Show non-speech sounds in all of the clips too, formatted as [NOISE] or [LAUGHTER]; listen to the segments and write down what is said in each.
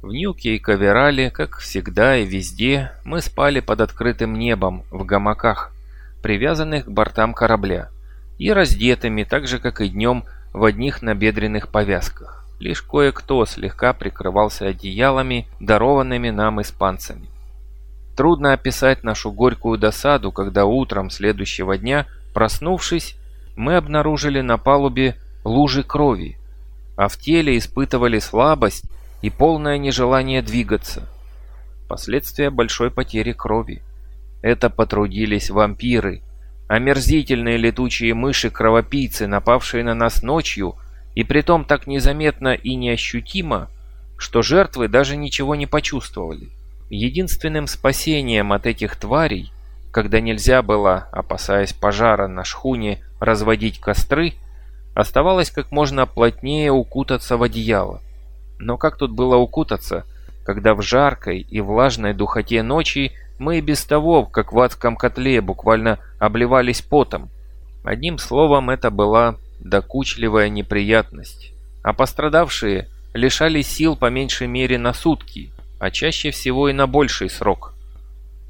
В Нюке и Каверале, как всегда и везде, мы спали под открытым небом, в гамаках, привязанных к бортам корабля, и раздетыми, так же как и днем, в одних набедренных повязках. Лишь кое-кто слегка прикрывался одеялами, дарованными нам испанцами. Трудно описать нашу горькую досаду, когда утром следующего дня, проснувшись, мы обнаружили на палубе лужи крови, а в теле испытывали слабость и полное нежелание двигаться. Последствия большой потери крови. Это потрудились вампиры, омерзительные летучие мыши-кровопийцы, напавшие на нас ночью, и притом так незаметно и неощутимо, что жертвы даже ничего не почувствовали. Единственным спасением от этих тварей, когда нельзя было, опасаясь пожара на шхуне, разводить костры, оставалось как можно плотнее укутаться в одеяло. Но как тут было укутаться, когда в жаркой и влажной духоте ночи мы и без того, как в адском котле, буквально обливались потом. Одним словом, это была докучливая неприятность. А пострадавшие лишались сил по меньшей мере на сутки, а чаще всего и на больший срок.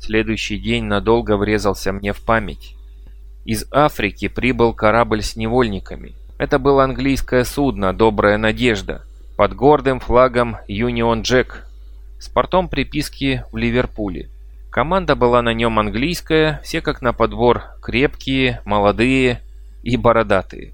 Следующий день надолго врезался мне в память. Из Африки прибыл корабль с невольниками. Это было английское судно «Добрая надежда», под гордым флагом Union Jack с портом приписки в Ливерпуле. Команда была на нем английская, все как на подбор крепкие, молодые и бородатые.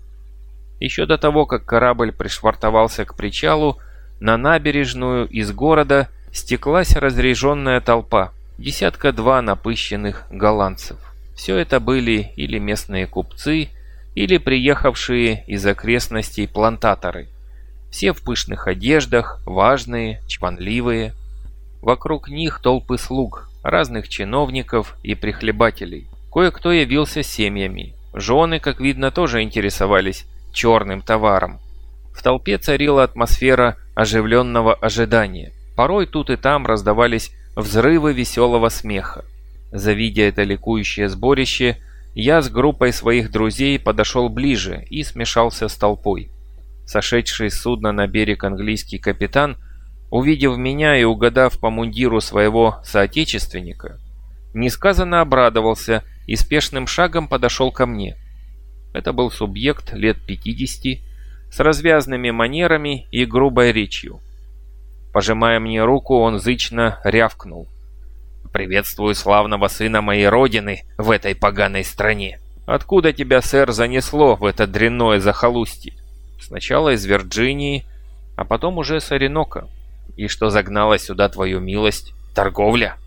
Еще до того, как корабль пришвартовался к причалу, на набережную из города стеклась разряженная толпа, десятка-два напыщенных голландцев. Все это были или местные купцы, или приехавшие из окрестностей плантаторы. Все в пышных одеждах, важные, чванливые. Вокруг них толпы слуг, разных чиновников и прихлебателей. Кое-кто явился семьями. Жены, как видно, тоже интересовались черным товаром. В толпе царила атмосфера оживленного ожидания. Порой тут и там раздавались взрывы веселого смеха. Завидя это ликующее сборище, я с группой своих друзей подошел ближе и смешался с толпой. Сошедший с судна на берег английский капитан, увидев меня и угадав по мундиру своего соотечественника, несказанно обрадовался и спешным шагом подошел ко мне. Это был субъект лет 50 с развязными манерами и грубой речью. Пожимая мне руку, он зычно рявкнул. «Приветствую славного сына моей родины в этой поганой стране! Откуда тебя, сэр, занесло в это дрянное захолустье?» Сначала из Вирджинии, а потом уже с Оренока. И что загнало сюда твою милость? Торговля?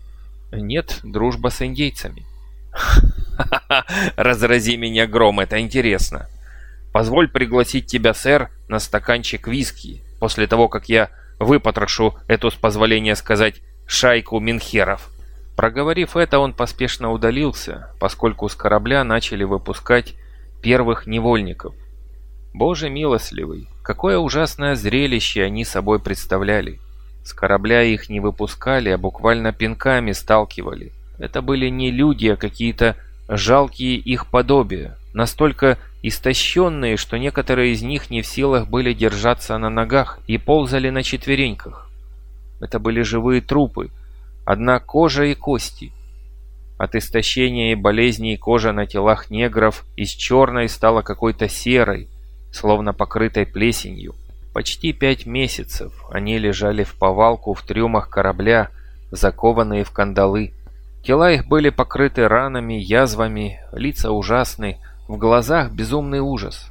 Нет, дружба с индейцами. [LAUGHS] Разрази меня гром, это интересно. Позволь пригласить тебя, сэр, на стаканчик виски, после того, как я выпотрошу эту, с позволения сказать, шайку минхеров. Проговорив это, он поспешно удалился, поскольку с корабля начали выпускать первых невольников – Боже милостливый, какое ужасное зрелище они собой представляли. С корабля их не выпускали, а буквально пинками сталкивали. Это были не люди, а какие-то жалкие их подобия, настолько истощенные, что некоторые из них не в силах были держаться на ногах и ползали на четвереньках. Это были живые трупы, одна кожа и кости. От истощения и болезней кожа на телах негров из черной стала какой-то серой, словно покрытой плесенью. Почти пять месяцев они лежали в повалку в трюмах корабля, закованные в кандалы. Тела их были покрыты ранами, язвами, лица ужасны, в глазах безумный ужас.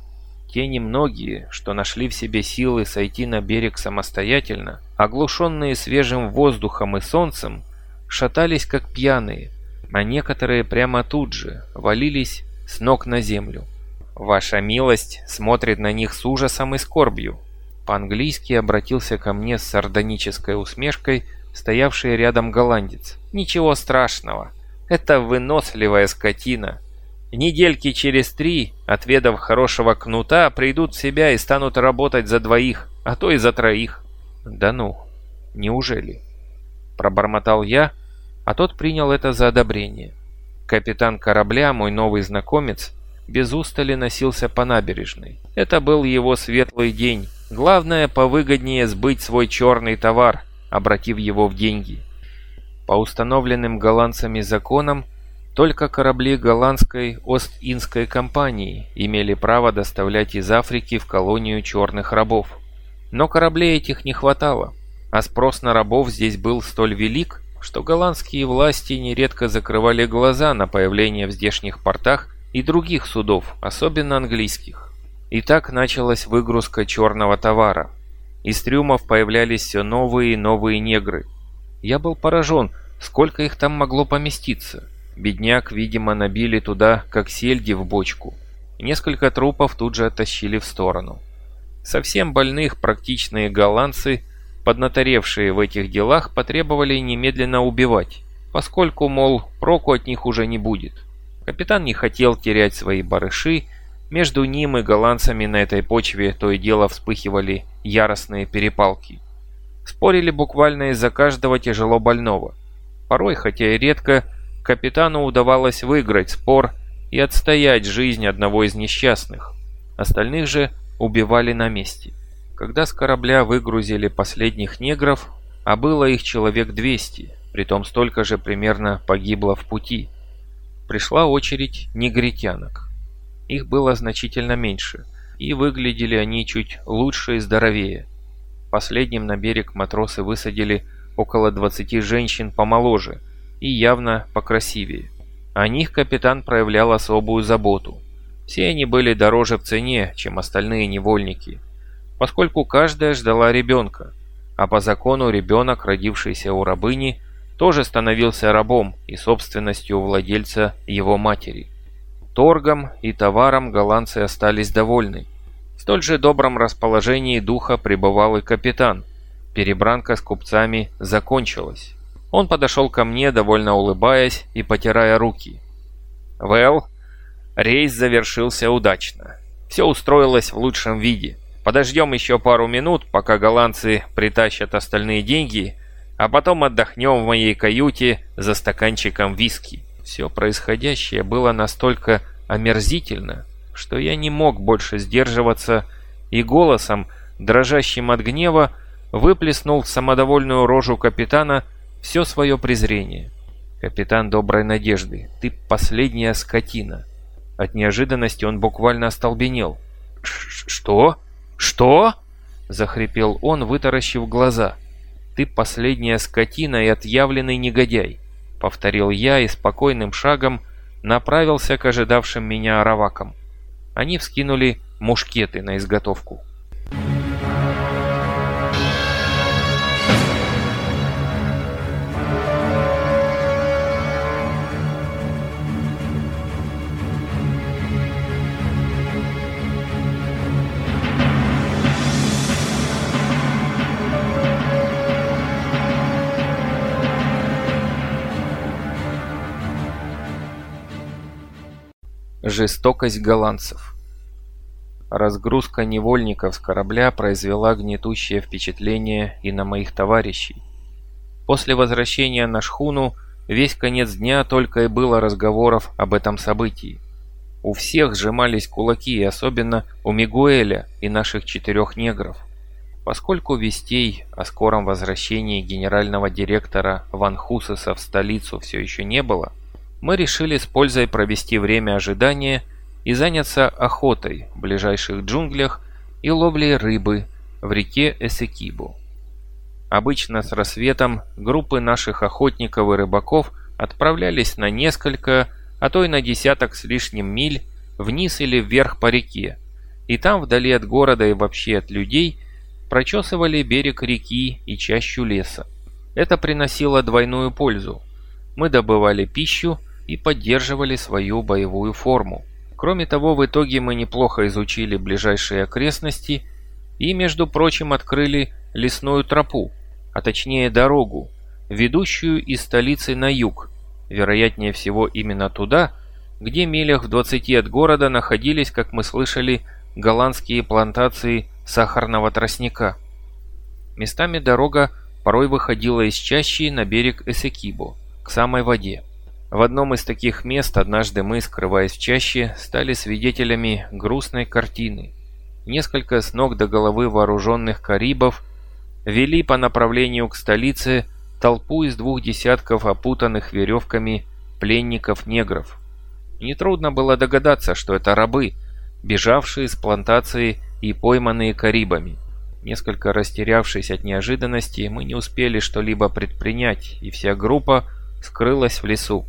Те немногие, что нашли в себе силы сойти на берег самостоятельно, оглушенные свежим воздухом и солнцем, шатались как пьяные, а некоторые прямо тут же валились с ног на землю. Ваша милость смотрит на них с ужасом и скорбью. По-английски обратился ко мне с сардонической усмешкой стоявший рядом голландец. Ничего страшного. Это выносливая скотина. Недельки через три, отведав хорошего кнута, придут в себя и станут работать за двоих, а то и за троих. Да ну, неужели? Пробормотал я, а тот принял это за одобрение. Капитан корабля, мой новый знакомец, без устали носился по набережной. Это был его светлый день. Главное, повыгоднее сбыть свой черный товар, обратив его в деньги. По установленным голландцами законам, только корабли голландской Ост-Индской компании имели право доставлять из Африки в колонию черных рабов. Но кораблей этих не хватало, а спрос на рабов здесь был столь велик, что голландские власти нередко закрывали глаза на появление в здешних портах и других судов, особенно английских. И так началась выгрузка черного товара. Из трюмов появлялись все новые и новые негры. Я был поражен, сколько их там могло поместиться. Бедняк, видимо, набили туда, как сельди в бочку. Несколько трупов тут же оттащили в сторону. Совсем больных практичные голландцы, поднаторевшие в этих делах, потребовали немедленно убивать, поскольку, мол, проку от них уже не будет. Капитан не хотел терять свои барыши, между ним и голландцами на этой почве то и дело вспыхивали яростные перепалки. Спорили буквально из-за каждого тяжело больного. Порой, хотя и редко, капитану удавалось выиграть спор и отстоять жизнь одного из несчастных. Остальных же убивали на месте. Когда с корабля выгрузили последних негров, а было их человек 200, притом столько же примерно погибло в пути, пришла очередь негритянок. Их было значительно меньше, и выглядели они чуть лучше и здоровее. Последним на берег матросы высадили около 20 женщин помоложе – и явно покрасивее. О них капитан проявлял особую заботу. Все они были дороже в цене, чем остальные невольники, поскольку каждая ждала ребенка, а по закону ребенок, родившийся у рабыни, тоже становился рабом и собственностью владельца его матери. Торгом и товаром голландцы остались довольны. В столь же добром расположении духа пребывал и капитан. Перебранка с купцами закончилась. Он подошел ко мне, довольно улыбаясь и потирая руки. «Вэлл, рейс завершился удачно. Все устроилось в лучшем виде. Подождем еще пару минут, пока голландцы притащат остальные деньги, а потом отдохнем в моей каюте за стаканчиком виски». Все происходящее было настолько омерзительно, что я не мог больше сдерживаться и голосом, дрожащим от гнева, выплеснул в самодовольную рожу капитана – все свое презрение. «Капитан Доброй Надежды, ты последняя скотина!» От неожиданности он буквально остолбенел. «Что? Что?» – захрипел он, вытаращив глаза. «Ты последняя скотина и отъявленный негодяй!» – повторил я и спокойным шагом направился к ожидавшим меня аравакам. Они вскинули мушкеты на изготовку. Жестокость голландцев. Разгрузка невольников с корабля произвела гнетущее впечатление и на моих товарищей. После возвращения на шхуну весь конец дня только и было разговоров об этом событии. У всех сжимались кулаки, особенно у Мигуэля и наших четырех негров. Поскольку вестей о скором возвращении генерального директора Ван Хусеса в столицу все еще не было, мы решили с пользой провести время ожидания и заняться охотой в ближайших джунглях и ловлей рыбы в реке Эсекибу. Обычно с рассветом группы наших охотников и рыбаков отправлялись на несколько, а то и на десяток с лишним миль вниз или вверх по реке, и там вдали от города и вообще от людей прочесывали берег реки и чащу леса. Это приносило двойную пользу. Мы добывали пищу и поддерживали свою боевую форму. Кроме того, в итоге мы неплохо изучили ближайшие окрестности и, между прочим, открыли лесную тропу, а точнее дорогу, ведущую из столицы на юг, вероятнее всего именно туда, где милях в 20 от города находились, как мы слышали, голландские плантации сахарного тростника. Местами дорога порой выходила из чащи на берег Эсекибо, к самой воде. В одном из таких мест однажды мы, скрываясь в чаще, стали свидетелями грустной картины. Несколько с ног до головы вооруженных карибов вели по направлению к столице толпу из двух десятков опутанных веревками пленников-негров. Нетрудно было догадаться, что это рабы, бежавшие с плантации и пойманные карибами. Несколько растерявшись от неожиданности, мы не успели что-либо предпринять, и вся группа скрылась в лесу.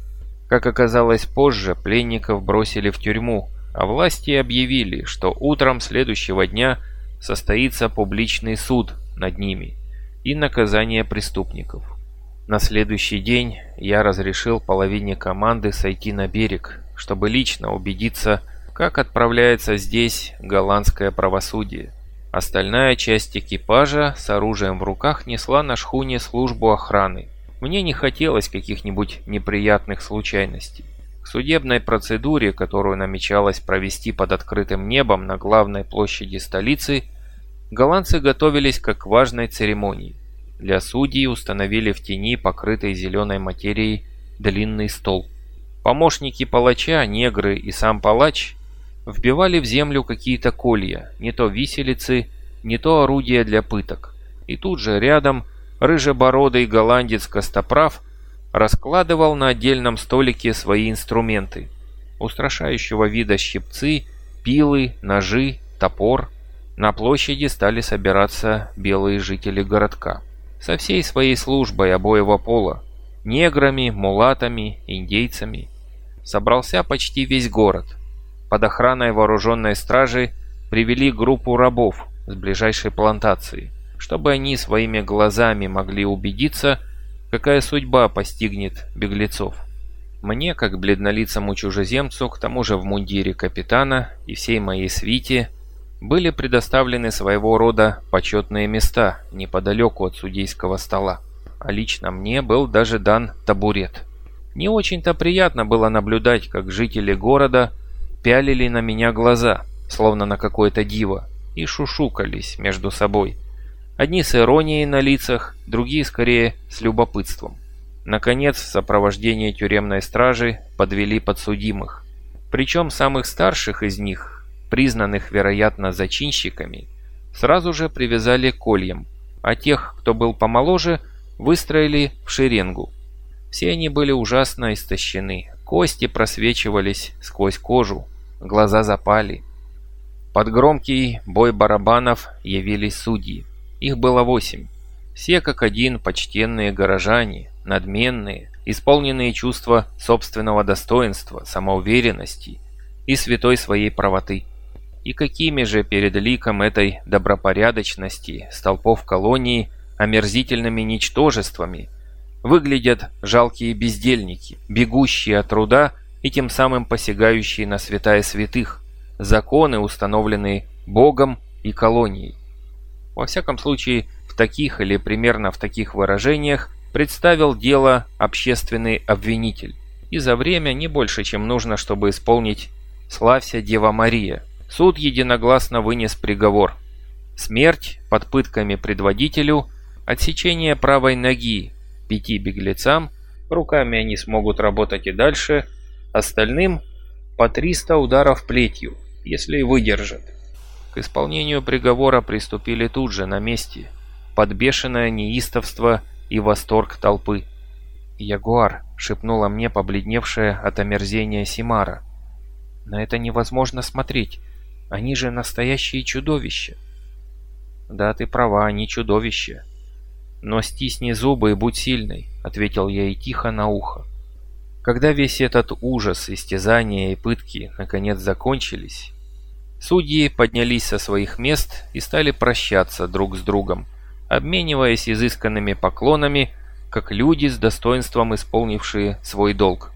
Как оказалось позже, пленников бросили в тюрьму, а власти объявили, что утром следующего дня состоится публичный суд над ними и наказание преступников. На следующий день я разрешил половине команды сойти на берег, чтобы лично убедиться, как отправляется здесь голландское правосудие. Остальная часть экипажа с оружием в руках несла на шхуне службу охраны. Мне не хотелось каких-нибудь неприятных случайностей. К судебной процедуре, которую намечалось провести под открытым небом на главной площади столицы, голландцы готовились как к важной церемонии. Для судей установили в тени покрытой зеленой материей длинный стол. Помощники палача, негры и сам палач вбивали в землю какие-то колья, не то виселицы, не то орудия для пыток. И тут же рядом рыжебородый голландец Костоправ раскладывал на отдельном столике свои инструменты. Устрашающего вида щипцы, пилы, ножи, топор. На площади стали собираться белые жители городка. Со всей своей службой обоего пола. Неграми, мулатами, индейцами. Собрался почти весь город. Под охраной вооруженной стражи привели группу рабов с ближайшей плантации чтобы они своими глазами могли убедиться, какая судьба постигнет беглецов. Мне, как бледнолицому чужеземцу, к тому же в мундире капитана и всей моей свите, были предоставлены своего рода почетные места неподалеку от судейского стола, а лично мне был даже дан табурет. Не очень-то приятно было наблюдать, как жители города пялили на меня глаза, словно на какое-то диво, и шушукались между собой – Одни с иронией на лицах, другие скорее с любопытством. Наконец, в сопровождении тюремной стражи подвели подсудимых. Причем самых старших из них, признанных, вероятно, зачинщиками, сразу же привязали к кольям, а тех, кто был помоложе, выстроили в шеренгу. Все они были ужасно истощены, кости просвечивались сквозь кожу, глаза запали. Под громкий бой барабанов явились судьи. Их было восемь. Все как один почтенные горожане, надменные, исполненные чувства собственного достоинства, самоуверенности и святой своей правоты. И какими же перед ликом этой добропорядочности столпов колонии омерзительными ничтожествами выглядят жалкие бездельники, бегущие от труда и тем самым посягающие на святая святых, законы, установленные Богом и колонией. Во всяком случае, в таких или примерно в таких выражениях представил дело общественный обвинитель. И за время не больше, чем нужно, чтобы исполнить «Славься, Дева Мария». Суд единогласно вынес приговор. Смерть под пытками предводителю, отсечение правой ноги пяти беглецам, руками они смогут работать и дальше, остальным по 300 ударов плетью, если выдержат. К исполнению приговора приступили тут же, на месте, подбешенное неистовство и восторг толпы. «Ягуар», — шепнула мне побледневшая от омерзения Симара. «На это невозможно смотреть. Они же настоящие чудовища». «Да, ты права, они чудовища. Но стисни зубы и будь сильной», — ответил я ей тихо на ухо. Когда весь этот ужас, истязания и пытки наконец закончились, Судьи поднялись со своих мест и стали прощаться друг с другом, обмениваясь изысканными поклонами, как люди с достоинством исполнившие свой долг,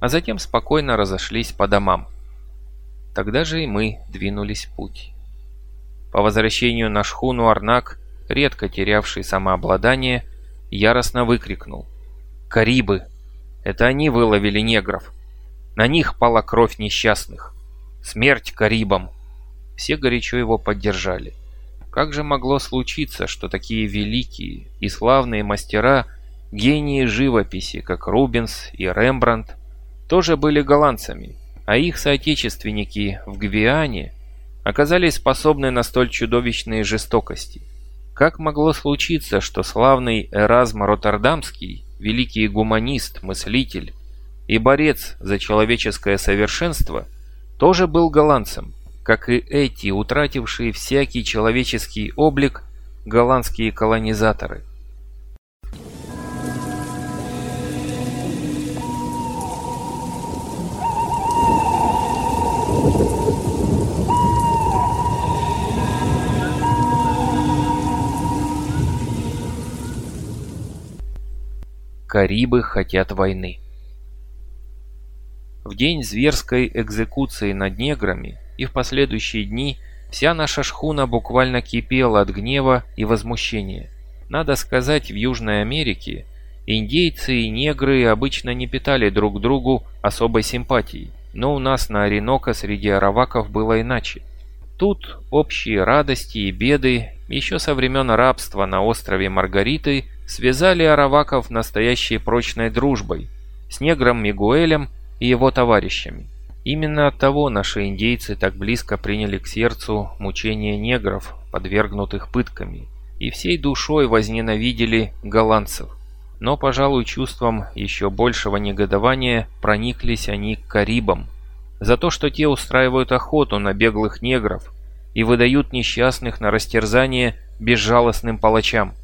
а затем спокойно разошлись по домам. Тогда же и мы двинулись в путь. По возвращению на шхуну Арнак, редко терявший самообладание, яростно выкрикнул. «Карибы! Это они выловили негров! На них пала кровь несчастных! Смерть Карибам!» Все горячо его поддержали. Как же могло случиться, что такие великие и славные мастера, гении живописи, как Рубенс и Рембрандт, тоже были голландцами, а их соотечественники в Гвиане оказались способны на столь чудовищные жестокости? Как могло случиться, что славный Эразм Роттердамский, великий гуманист, мыслитель и борец за человеческое совершенство, тоже был голландцем, как и эти, утратившие всякий человеческий облик, голландские колонизаторы – Карибы хотят войны. В день зверской экзекуции над неграми и в последующие дни вся наша шхуна буквально кипела от гнева и возмущения. Надо сказать, в Южной Америке индейцы и негры обычно не питали друг другу особой симпатии, но у нас на Оренока среди араваков было иначе. Тут общие радости и беды еще со времен рабства на острове Маргариты связали араваков настоящей прочной дружбой с негром Мигуэлем и его товарищами. Именно от того наши индейцы так близко приняли к сердцу мучения негров, подвергнутых пытками, и всей душой возненавидели голландцев. Но, пожалуй, чувством еще большего негодования прониклись они к Карибам, за то, что те устраивают охоту на беглых негров и выдают несчастных на растерзание безжалостным палачам.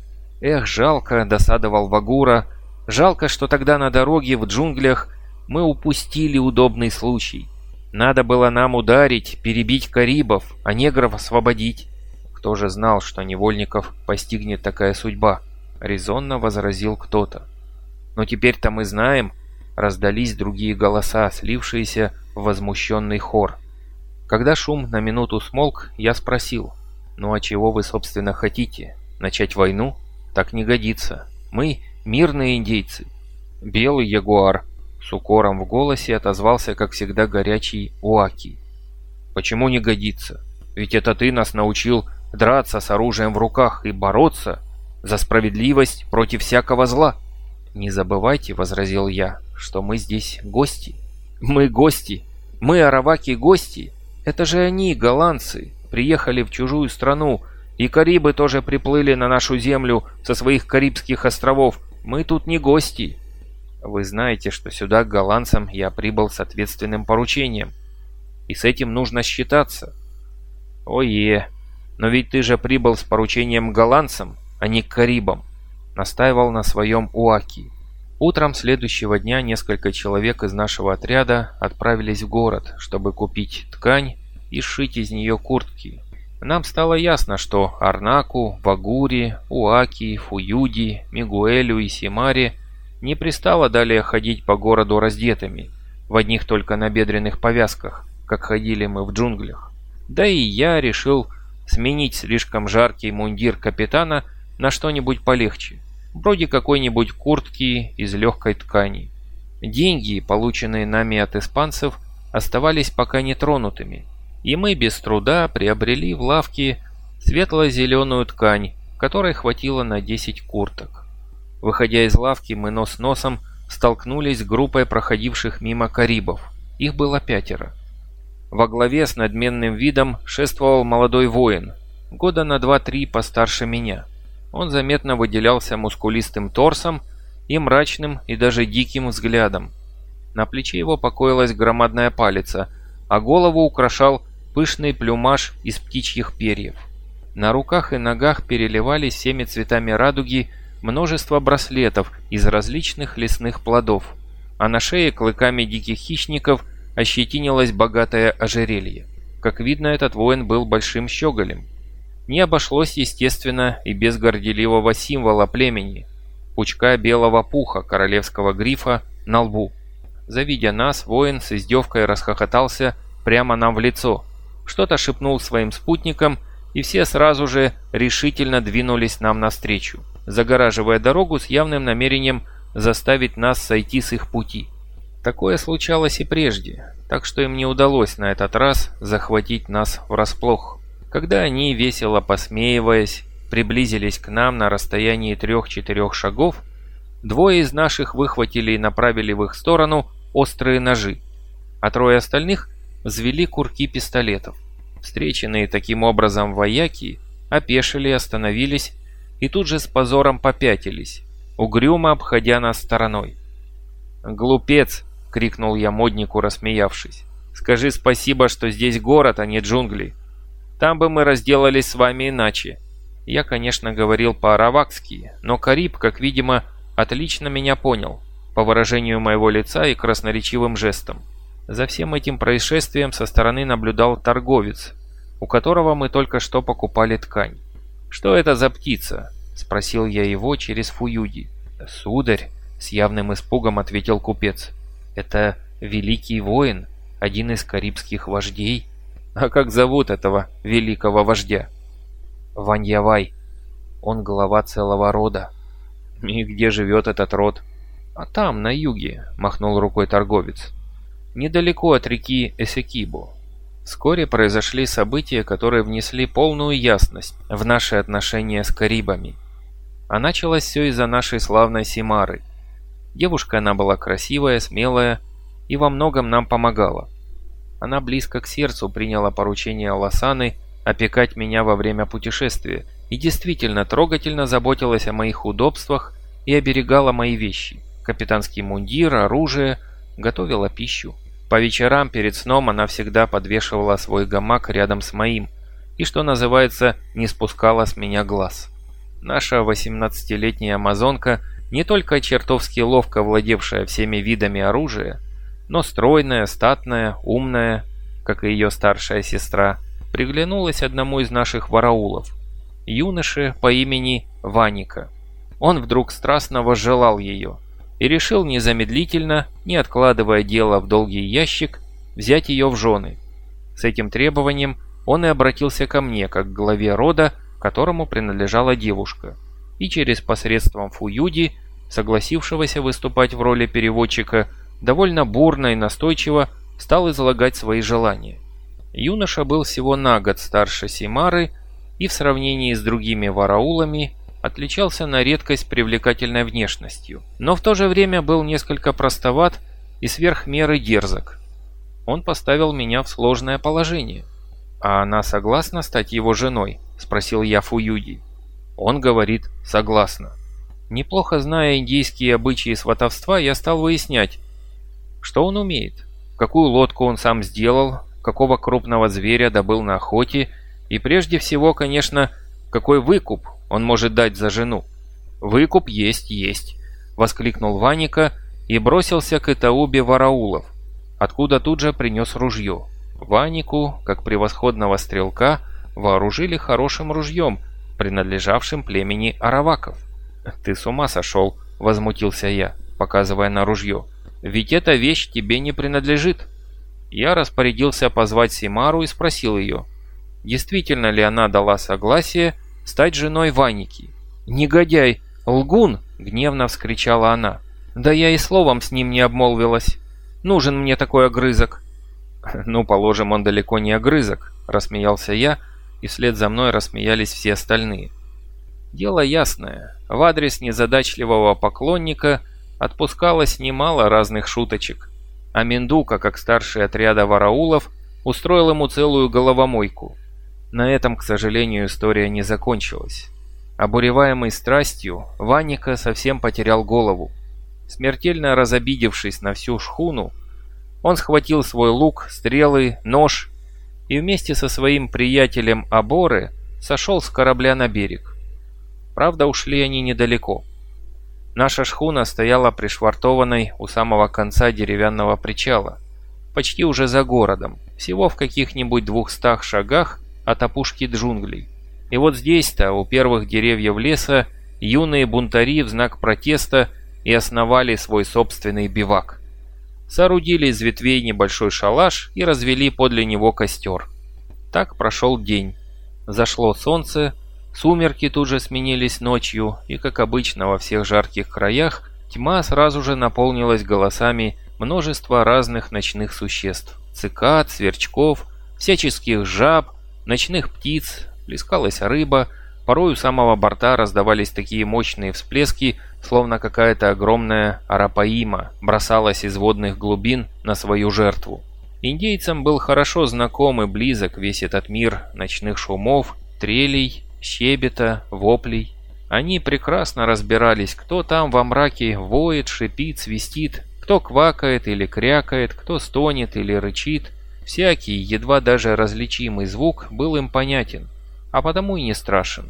Эх, жалко, досадовал Вагура. Жалко, что тогда на дороге в джунглях мы упустили удобный случай. Надо было нам ударить, перебить карибов, а негров освободить. Кто же знал, что невольников постигнет такая судьба? Резонно возразил кто-то. Но теперь-то мы знаем, раздались другие голоса, слившиеся в возмущенный хор. Когда шум на минуту смолк, я спросил, «Ну а чего вы, собственно, хотите? Начать войну?» Так не годится. Мы мирные индейцы. Белый ягуар. С укором в голосе отозвался, как всегда, горячий Уаки. Почему не годится? Ведь это ты нас научил драться с оружием в руках и бороться за справедливость против всякого зла. Не забывайте, возразил я, что мы здесь гости. Мы гости. Мы араваки гости. Это же они, голландцы, приехали в чужую страну, и Карибы тоже приплыли на нашу землю со своих Карибских островов. Мы тут не гости. Вы знаете, что сюда к голландцам я прибыл с ответственным поручением. И с этим нужно считаться. Ое, но ведь ты же прибыл с поручением к голландцам, а не к Карибам. Настаивал на своем Уаки. Утром следующего дня несколько человек из нашего отряда отправились в город, чтобы купить ткань и сшить из нее куртки, нам стало ясно, что Арнаку, Вагури, Уаки, Фуюди, Мигуэлю и Симаре не пристало далее ходить по городу раздетыми, в одних только набедренных повязках, как ходили мы в джунглях. Да и я решил сменить слишком жаркий мундир капитана на что-нибудь полегче, вроде какой-нибудь куртки из легкой ткани. Деньги, полученные нами от испанцев, оставались пока нетронутыми – и мы без труда приобрели в лавке светло-зеленую ткань, которой хватило на 10 курток. Выходя из лавки, мы нос носом столкнулись с группой проходивших мимо карибов. Их было пятеро. Во главе с надменным видом шествовал молодой воин, года на 2-3 постарше меня. Он заметно выделялся мускулистым торсом и мрачным и даже диким взглядом. На плече его покоилась громадная палица, а голову украшал пышный плюмаж из птичьих перьев. На руках и ногах переливались всеми цветами радуги множество браслетов из различных лесных плодов, а на шее клыками диких хищников ощетинилось богатое ожерелье. Как видно, этот воин был большим щеголем. Не обошлось, естественно, и без горделивого символа племени – пучка белого пуха королевского грифа на лбу. Завидя нас, воин с издевкой расхохотался прямо нам в лицо – что-то шепнул своим спутникам, и все сразу же решительно двинулись нам навстречу, загораживая дорогу с явным намерением заставить нас сойти с их пути. Такое случалось и прежде, так что им не удалось на этот раз захватить нас врасплох. Когда они, весело посмеиваясь, приблизились к нам на расстоянии трех-четырех шагов, двое из наших выхватили и направили в их сторону острые ножи, а трое остальных взвели курки пистолетов. Встреченные таким образом вояки опешили, остановились и тут же с позором попятились, угрюмо обходя нас стороной. «Глупец!» — крикнул я моднику, рассмеявшись. «Скажи спасибо, что здесь город, а не джунгли. Там бы мы разделались с вами иначе». Я, конечно, говорил по-аравакски, но Кариб, как видимо, отлично меня понял, по выражению моего лица и красноречивым жестам. За всем этим происшествием со стороны наблюдал торговец, у которого мы только что покупали ткань. «Что это за птица?» – спросил я его через Фуюди. «Сударь», – с явным испугом ответил купец, – «это великий воин, один из карибских вождей». «А как зовут этого великого вождя?» «Ваньявай. Он глава целого рода». «И где живет этот род?» «А там, на юге», – махнул рукой торговец. «Недалеко от реки Эсекибу. Вскоре произошли события, которые внесли полную ясность в наши отношения с Карибами. А началось все из-за нашей славной Симары. Девушка она была красивая, смелая и во многом нам помогала. Она близко к сердцу приняла поручение Лосаны опекать меня во время путешествия и действительно трогательно заботилась о моих удобствах и оберегала мои вещи. Капитанский мундир, оружие, готовила пищу. По вечерам перед сном она всегда подвешивала свой гамак рядом с моим и, что называется, не спускала с меня глаз. Наша 18-летняя амазонка не только чертовски ловко владевшая всеми видами оружия, но стройная, статная, умная, как и ее старшая сестра, приглянулась одному из наших вараулов, юноше по имени Ваника. Он вдруг страстно возжелал ее – и решил незамедлительно, не откладывая дело в долгий ящик, взять ее в жены. С этим требованием он и обратился ко мне, как к главе рода, которому принадлежала девушка, и через посредством Фуюди, согласившегося выступать в роли переводчика, довольно бурно и настойчиво стал излагать свои желания. Юноша был всего на год старше Симары и в сравнении с другими вараулами отличался на редкость привлекательной внешностью, но в то же время был несколько простоват и сверх меры дерзок. Он поставил меня в сложное положение. «А она согласна стать его женой?» – спросил я Фуюди. Он говорит «согласна». Неплохо зная индийские обычаи сватовства, я стал выяснять, что он умеет, какую лодку он сам сделал, какого крупного зверя добыл на охоте и прежде всего, конечно, какой выкуп он может дать за жену. Выкуп есть, есть, воскликнул Ваника и бросился к Итаубе Вараулов, откуда тут же принес ружье. Ванику, как превосходного стрелка, вооружили хорошим ружьем, принадлежавшим племени Араваков. «Ты с ума сошел!» – возмутился я, показывая на ружье. «Ведь эта вещь тебе не принадлежит!» Я распорядился позвать Симару и спросил ее, действительно ли она дала согласие стать женой Ваники. «Негодяй! Лгун!» — гневно вскричала она. «Да я и словом с ним не обмолвилась. Нужен мне такой огрызок». [LAUGHS] «Ну, положим, он далеко не огрызок», — рассмеялся я, и вслед за мной рассмеялись все остальные. Дело ясное. В адрес незадачливого поклонника отпускалось немало разных шуточек. А Мендука, как старший отряда вараулов, устроил ему целую головомойку. На этом, к сожалению, история не закончилась. Обуреваемый страстью, Ваника совсем потерял голову. Смертельно разобидевшись на всю шхуну, он схватил свой лук, стрелы, нож и вместе со своим приятелем Аборы сошел с корабля на берег. Правда, ушли они недалеко. Наша шхуна стояла пришвартованной у самого конца деревянного причала, почти уже за городом, всего в каких-нибудь двухстах шагах от опушки джунглей. И вот здесь-то, у первых деревьев леса, юные бунтари в знак протеста и основали свой собственный бивак. Соорудили из ветвей небольшой шалаш и развели подле него костер. Так прошел день. Зашло солнце, сумерки тут же сменились ночью, и, как обычно во всех жарких краях, тьма сразу же наполнилась голосами множества разных ночных существ. Цикад, сверчков, всяческих жаб, ночных птиц, плескалась рыба, порой у самого борта раздавались такие мощные всплески, словно какая-то огромная арапаима бросалась из водных глубин на свою жертву. Индейцам был хорошо знаком и близок весь этот мир ночных шумов, трелей, щебета, воплей. Они прекрасно разбирались, кто там во мраке воет, шипит, свистит, кто квакает или крякает, кто стонет или рычит. Всякий, едва даже различимый звук был им понятен, а потому и не страшен.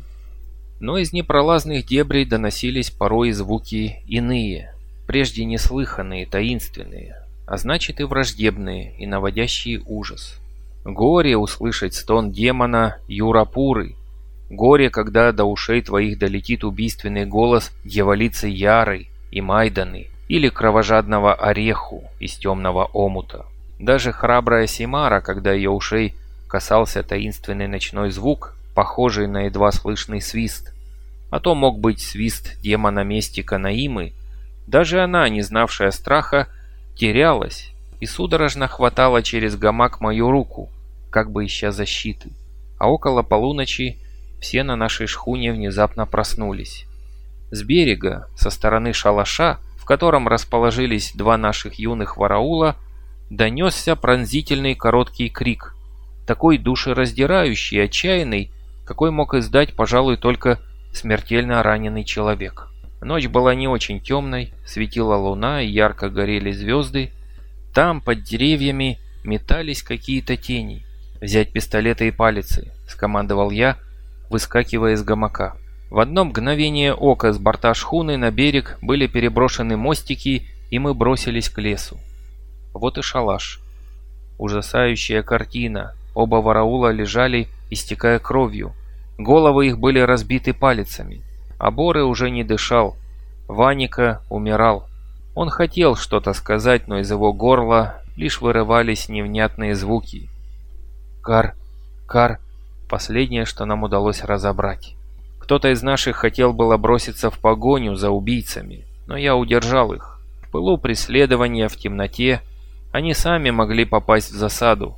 Но из непролазных дебрей доносились порой звуки иные, прежде неслыханные, таинственные, а значит и враждебные, и наводящие ужас. Горе услышать стон демона Юрапуры, Горе, когда до ушей твоих долетит убийственный голос дьяволицы Яры и Майданы или кровожадного Ореху из темного омута. Даже храбрая Симара, когда ее ушей касался таинственный ночной звук, похожий на едва слышный свист, а то мог быть свист демона-местика Наимы, даже она, не знавшая страха, терялась и судорожно хватала через гамак мою руку, как бы ища защиты. А около полуночи все на нашей шхуне внезапно проснулись. С берега, со стороны шалаша, в котором расположились два наших юных вараула, донесся пронзительный короткий крик, такой душераздирающий и отчаянный, какой мог издать, пожалуй, только смертельно раненый человек. Ночь была не очень темной, светила луна и ярко горели звезды. Там, под деревьями, метались какие-то тени. «Взять пистолеты и палицы», — скомандовал я, — выскакивая из гамака. В одно мгновение ока с борта шхуны на берег были переброшены мостики, и мы бросились к лесу. Вот и шалаш. Ужасающая картина. Оба вараула лежали, истекая кровью. Головы их были разбиты палицами. А Боры уже не дышал. Ваника умирал. Он хотел что-то сказать, но из его горла лишь вырывались невнятные звуки. «Кар! Кар!» Последнее, что нам удалось разобрать. Кто-то из наших хотел было броситься в погоню за убийцами, но я удержал их. В пылу преследования в темноте они сами могли попасть в засаду.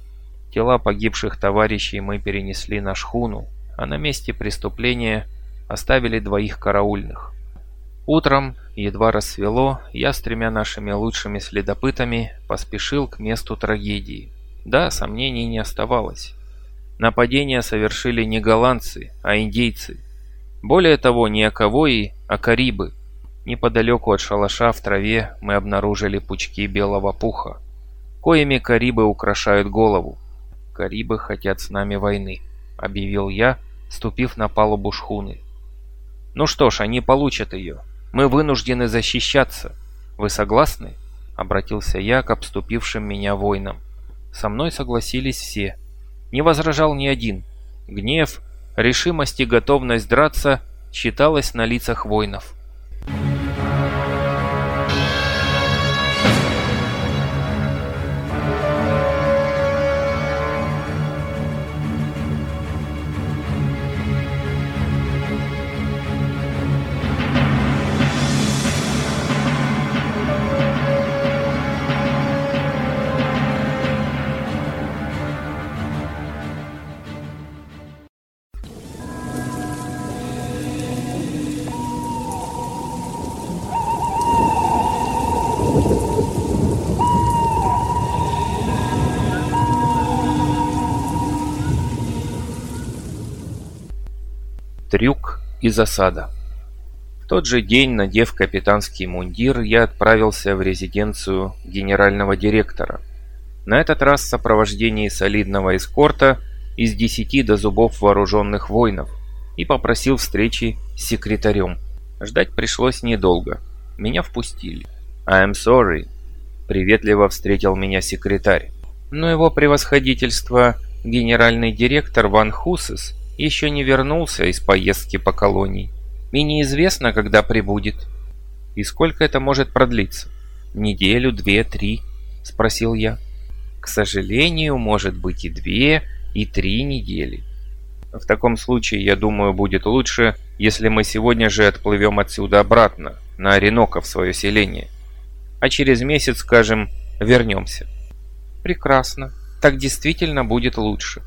Тела погибших товарищей мы перенесли на шхуну, а на месте преступления оставили двоих караульных. Утром, едва рассвело, я с тремя нашими лучшими следопытами поспешил к месту трагедии. Да, сомнений не оставалось. Нападение совершили не голландцы, а индейцы. Более того, не аковои, а карибы. Неподалеку от шалаша в траве мы обнаружили пучки белого пуха. Коими карибы украшают голову. «Карибы хотят с нами войны», — объявил я, ступив на палубу шхуны. «Ну что ж, они получат ее. Мы вынуждены защищаться. Вы согласны?» — обратился я к обступившим меня воинам. Со мной согласились все — не возражал ни один. Гнев, решимость и готовность драться читалось на лицах воинов. Засада. В тот же день, надев капитанский мундир, я отправился в резиденцию генерального директора. На этот раз в сопровождении солидного эскорта из десяти до зубов вооруженных воинов и попросил встречи с секретарем. Ждать пришлось недолго. Меня впустили. «I'm sorry», — приветливо встретил меня секретарь. Но его превосходительство, генеральный директор Ван Хусес, еще не вернулся из поездки по колонии. И неизвестно, когда прибудет. И сколько это может продлиться? Неделю, две, три? Спросил я. К сожалению, может быть и две, и три недели. В таком случае, я думаю, будет лучше, если мы сегодня же отплывем отсюда обратно, на Оренока в свое селение. А через месяц, скажем, вернемся. Прекрасно. Так действительно будет лучше.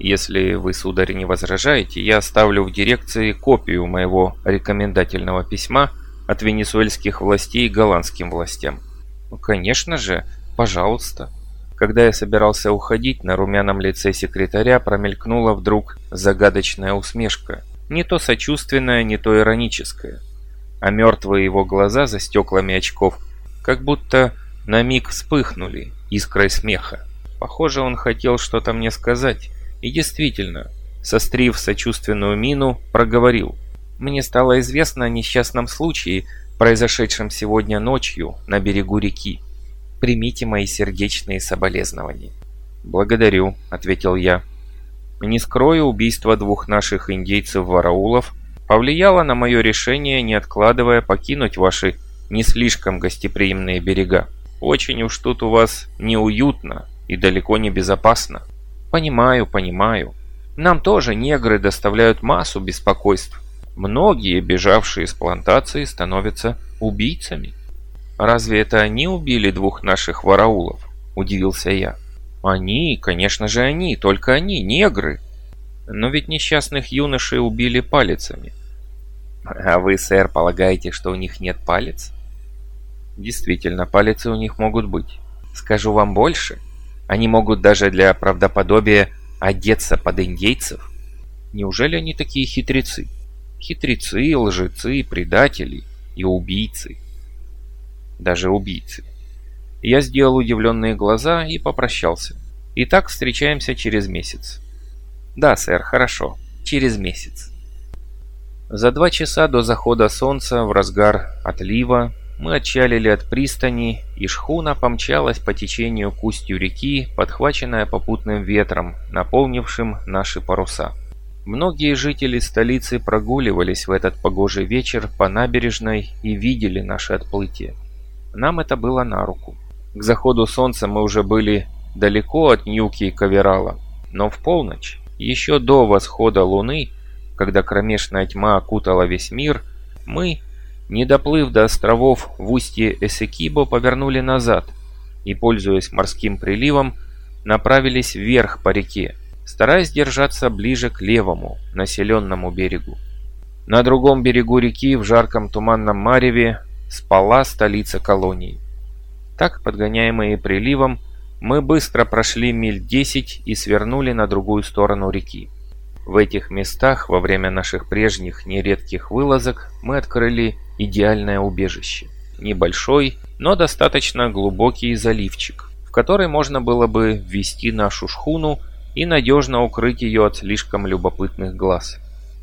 Если вы, сударь, не возражаете, я оставлю в дирекции копию моего рекомендательного письма от венесуэльских властей голландским властям. Ну, конечно же, пожалуйста. Когда я собирался уходить, на румяном лице секретаря промелькнула вдруг загадочная усмешка. Не то сочувственное, не то ироническое. А мертвые его глаза за стеклами очков как будто на миг вспыхнули искрой смеха. Похоже, он хотел что-то мне сказать. И действительно, сострив сочувственную мину, проговорил. «Мне стало известно о несчастном случае, произошедшем сегодня ночью на берегу реки. Примите мои сердечные соболезнования». «Благодарю», — ответил я. «Не скрою, убийство двух наших индейцев-вараулов повлияло на мое решение, не откладывая, покинуть ваши не слишком гостеприимные берега. Очень уж тут у вас неуютно и далеко не безопасно». «Понимаю, понимаю. Нам тоже негры доставляют массу беспокойств. Многие, бежавшие с плантации, становятся убийцами». «Разве это они убили двух наших вараулов?» – удивился я. Они, конечно же они, только они, негры. Но ведь несчастных юношей убили палицами. А вы, сэр, полагаете, что у них нет палец? Действительно, палицы у них могут быть. Скажу вам больше. Они могут даже для правдоподобия одеться под индейцев. Неужели они такие хитрецы? Хитрецы, лжецы, предатели и убийцы. Даже убийцы. Я сделал удивленные глаза и попрощался. Итак, встречаемся через месяц. Да, сэр, хорошо. Через месяц. За два часа до захода солнца в разгар отлива мы отчалили от пристани, и шхуна помчалась по течению к устью реки, подхваченная попутным ветром, наполнившим наши паруса. Многие жители столицы прогуливались в этот погожий вечер по набережной и видели наше отплытие. Нам это было на руку. К заходу солнца мы уже были далеко от Ньюки и Каверала, но в полночь, еще до восхода луны, когда кромешная тьма окутала весь мир, мы, не доплыв до островов в устье Эсекибо, повернули назад и, пользуясь морским приливом, направились вверх по реке, стараясь держаться ближе к левому, населенному берегу. На другом берегу реки в жарком туманном мареве спала столица колонии. Так, подгоняемые приливом, мы быстро прошли миль 10 и свернули на другую сторону реки. В этих местах во время наших прежних нередких вылазок мы открыли идеальное убежище. Небольшой, но достаточно глубокий заливчик, в который можно было бы ввести нашу шхуну и надежно укрыть ее от слишком любопытных глаз.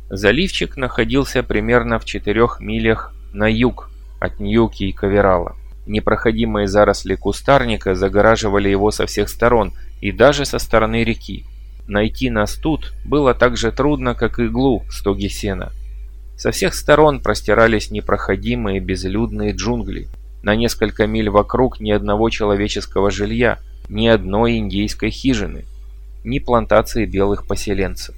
Заливчик находился примерно в 4 милях на юг от Ньюки и Каверала. Непроходимые заросли кустарника загораживали его со всех сторон и даже со стороны реки. Найти нас тут было так же трудно, как иглу в стоге сена. Со всех сторон простирались непроходимые безлюдные джунгли. На несколько миль вокруг ни одного человеческого жилья, ни одной индейской хижины, ни плантации белых поселенцев.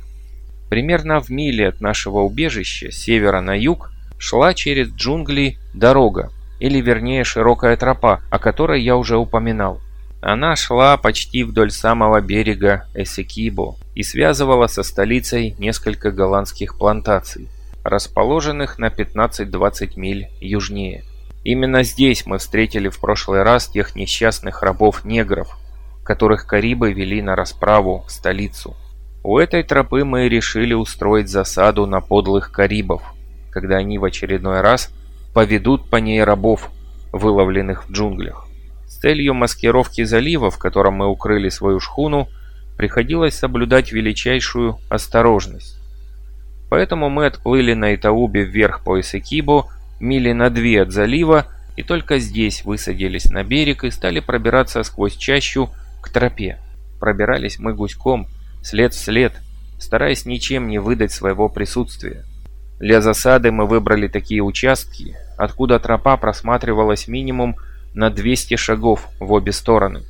Примерно в миле от нашего убежища, с севера на юг, шла через джунгли дорога, или вернее широкая тропа, о которой я уже упоминал. Она шла почти вдоль самого берега Эсекибо и связывала со столицей несколько голландских плантаций, расположенных на 15-20 миль южнее. Именно здесь мы встретили в прошлый раз тех несчастных рабов-негров, которых Карибы вели на расправу в столицу. У этой тропы мы решили устроить засаду на подлых Карибов, когда они в очередной раз поведут по ней рабов, выловленных в джунглях. С целью маскировки залива, в котором мы укрыли свою шхуну, приходилось соблюдать величайшую осторожность. Поэтому мы отплыли на Итаубе вверх по Исекибо, мили на две от залива, и только здесь высадились на берег и стали пробираться сквозь чащу к тропе. Пробирались мы гуськом, след в след, стараясь ничем не выдать своего присутствия. Для засады мы выбрали такие участки, откуда тропа просматривалась минимум на 200 шагов в обе стороны.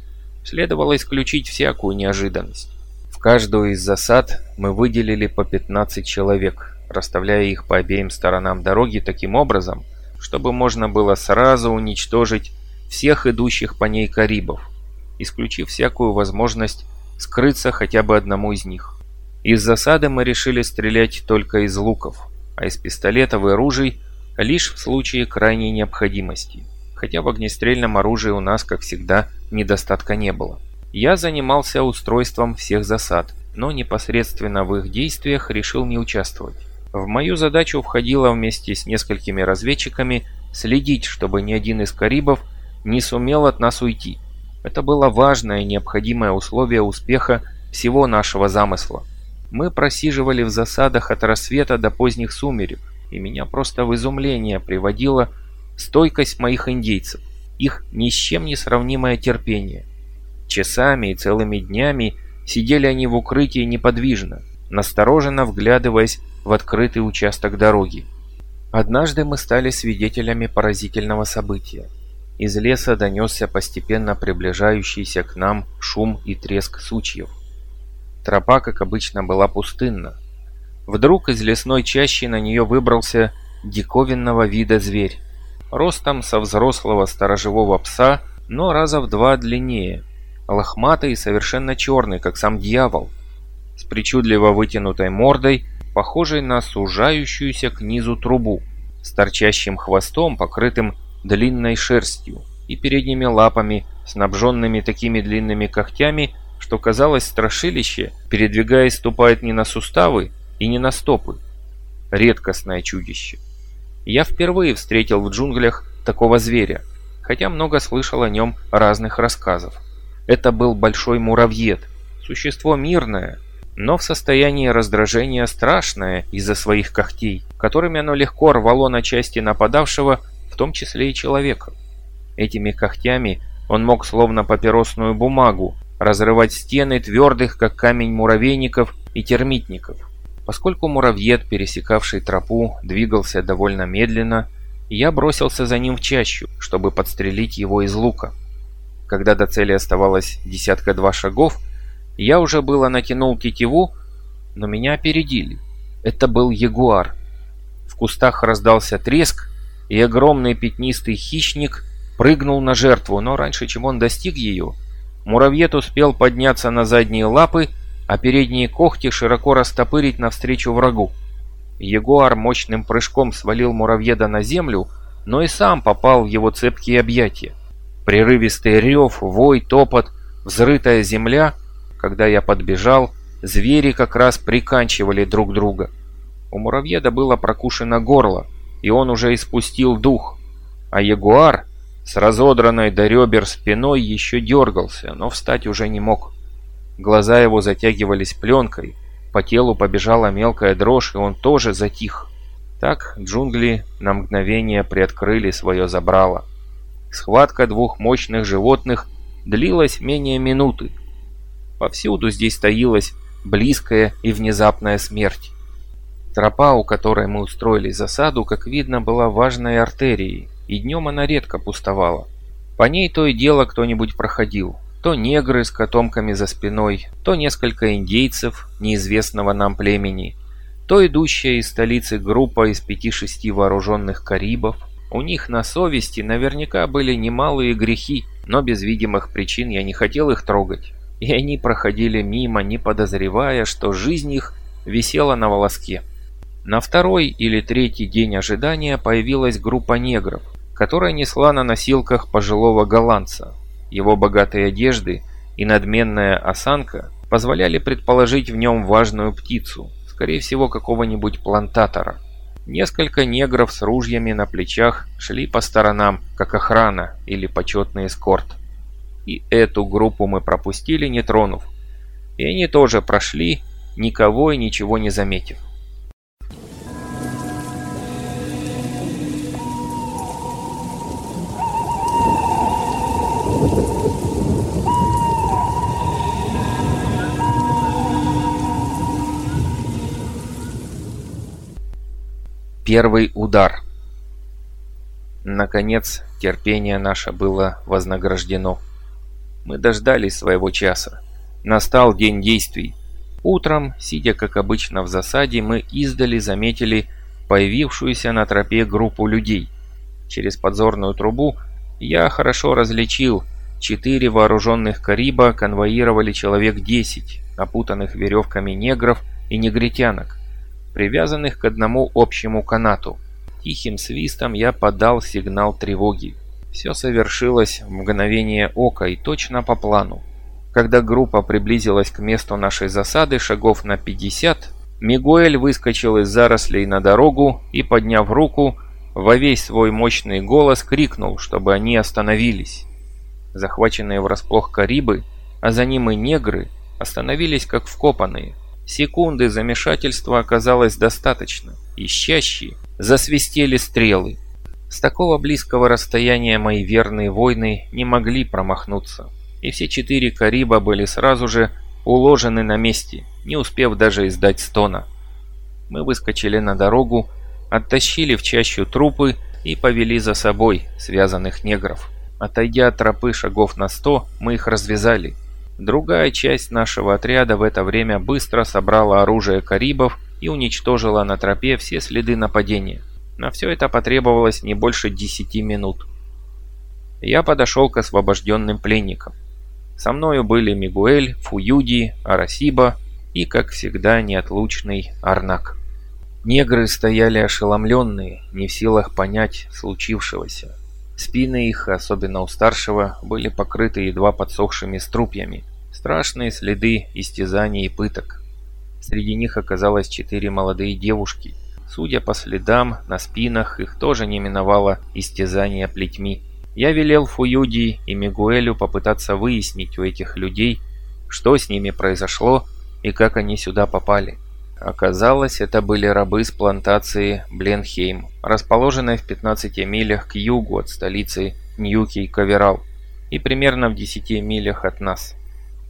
Следовало исключить всякую неожиданность. Каждую из засад мы выделили по 15 человек, расставляя их по обеим сторонам дороги таким образом, чтобы можно было сразу уничтожить всех идущих по ней карибов, исключив всякую возможность скрыться хотя бы одному из них. Из засады мы решили стрелять только из луков, а из пистолетов и ружей лишь в случае крайней необходимости, хотя в огнестрельном оружии у нас, как всегда, недостатка не было. Я занимался устройством всех засад, но непосредственно в их действиях решил не участвовать. В мою задачу входило вместе с несколькими разведчиками следить, чтобы ни один из карибов не сумел от нас уйти. Это было важное и необходимое условие успеха всего нашего замысла. Мы просиживали в засадах от рассвета до поздних сумерек, и меня просто в изумление приводила стойкость моих индейцев, их ни с чем не сравнимое терпение. Часами и целыми днями сидели они в укрытии неподвижно, настороженно вглядываясь в открытый участок дороги. Однажды мы стали свидетелями поразительного события. Из леса донесся постепенно приближающийся к нам шум и треск сучьев. Тропа, как обычно, была пустынна. Вдруг из лесной чащи на нее выбрался диковинного вида зверь. Ростом со взрослого сторожевого пса, но раза в два длиннее. Лохматый и совершенно черный, как сам дьявол. С причудливо вытянутой мордой, похожей на сужающуюся к низу трубу. С торчащим хвостом, покрытым длинной шерстью. И передними лапами, снабженными такими длинными когтями, что казалось страшилище, передвигаясь, ступает не на суставы и не на стопы. Редкостное чудище. Я впервые встретил в джунглях такого зверя, хотя много слышал о нем разных рассказов. Это был большой муравьед, существо мирное, но в состоянии раздражения страшное из-за своих когтей, которыми оно легко рвало на части нападавшего, в том числе и человека. Этими когтями он мог словно папиросную бумагу разрывать стены твердых, как камень муравейников и термитников. Поскольку муравьед, пересекавший тропу, двигался довольно медленно, я бросился за ним в чащу, чтобы подстрелить его из лука. Когда до цели оставалось десятка-два шагов, я уже было натянул тетиву, но меня опередили. Это был ягуар. В кустах раздался треск, и огромный пятнистый хищник прыгнул на жертву, но раньше, чем он достиг ее, Муравьед успел подняться на задние лапы, а передние когти широко растопырить навстречу врагу. Ягуар мощным прыжком свалил муравьеда на землю, но и сам попал в его цепкие объятия. Прерывистый рев, вой, топот, взрытая земля. Когда я подбежал, звери как раз приканчивали друг друга. У муравьеда было прокушено горло, и он уже испустил дух. А ягуар, с разодранной до ребер спиной еще дергался, но встать уже не мог. Глаза его затягивались пленкой, по телу побежала мелкая дрожь, и он тоже затих. Так джунгли на мгновение приоткрыли свое забрало. Схватка двух мощных животных длилась менее минуты. Повсюду здесь таилась близкая и внезапная смерть. Тропа, у которой мы устроили засаду, как видно, была важной артерией, и днем она редко пустовала. По ней то и дело кто-нибудь проходил. То негры с котомками за спиной, то несколько индейцев неизвестного нам племени, то идущая из столицы группа из пяти-шести вооруженных карибов. У них на совести наверняка были немалые грехи, но без видимых причин я не хотел их трогать. И они проходили мимо, не подозревая, что жизнь их висела на волоске. На второй или третий день ожидания появилась группа негров, которая несла на носилках пожилого голландца. Его богатые одежды и надменная осанка позволяли предположить в нем важную птицу, скорее всего какого-нибудь плантатора. Несколько негров с ружьями на плечах шли по сторонам, как охрана или почетный эскорт. И эту группу мы пропустили, не тронув. И они тоже прошли, никого и ничего не заметив. Первый удар. Наконец, терпение наше было вознаграждено. Мы дождались своего часа. Настал день действий. Утром, сидя как обычно в засаде, мы издали заметили появившуюся на тропе группу людей. Через подзорную трубу я хорошо различил, четыре вооруженных кариба конвоировали человек десять, опутанных веревками негров и негритянок привязанных к одному общему канату. Тихим свистом я подал сигнал тревоги. Все совершилось в мгновение ока и точно по плану. Когда группа приблизилась к месту нашей засады шагов на 50, Мигуэль выскочил из зарослей на дорогу и, подняв руку, во весь свой мощный голос крикнул, чтобы они остановились. Захваченные врасплох карибы, а за ним и негры, остановились как вкопанные. Секунды замешательства оказалось достаточно. Ищащие засвистели стрелы. С такого близкого расстояния мои верные воины не могли промахнуться. И все четыре кариба были сразу же уложены на месте, не успев даже издать стона. Мы выскочили на дорогу, оттащили в чащу трупы и повели за собой связанных негров. Отойдя от тропы шагов на сто, мы их развязали. Другая часть нашего отряда в это время быстро собрала оружие карибов и уничтожила на тропе все следы нападения. На все это потребовалось не больше десяти минут. Я подошел к освобожденным пленникам. Со мною были Мигуэль, Фуюди, Арасиба и, как всегда, неотлучный Арнак. Негры стояли ошеломленные, не в силах понять случившегося. Спины их, особенно у старшего, были покрыты едва подсохшими струпьями. Страшные следы истязаний и пыток. Среди них оказалось четыре молодые девушки. Судя по следам, на спинах их тоже не миновало истязание плетьми. Я велел Фуюди и Мигуэлю попытаться выяснить у этих людей, что с ними произошло и как они сюда попали. Оказалось, это были рабы с плантации Бленхейм, расположенной в 15 милях к югу от столицы Ньюки-Каверал и примерно в 10 милях от нас.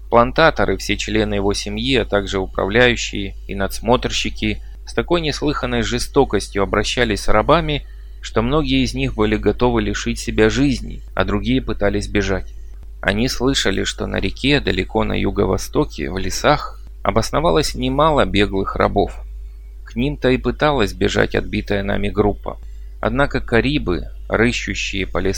Плантаторы, все члены его семьи, а также управляющие и надсмотрщики с такой неслыханной жестокостью обращались с рабами, что многие из них были готовы лишить себя жизни, а другие пытались бежать. Они слышали, что на реке, далеко на юго-востоке, в лесах, обосновалось немало беглых рабов. К ним-то и пыталась бежать отбитая нами группа. Однако карибы, рыщущие по лесам,